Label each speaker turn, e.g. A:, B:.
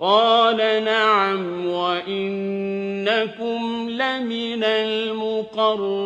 A: قَالَ نَعَمْ وَإِنَّكُمْ لَمِنَ الْمُقَرَّبِينَ.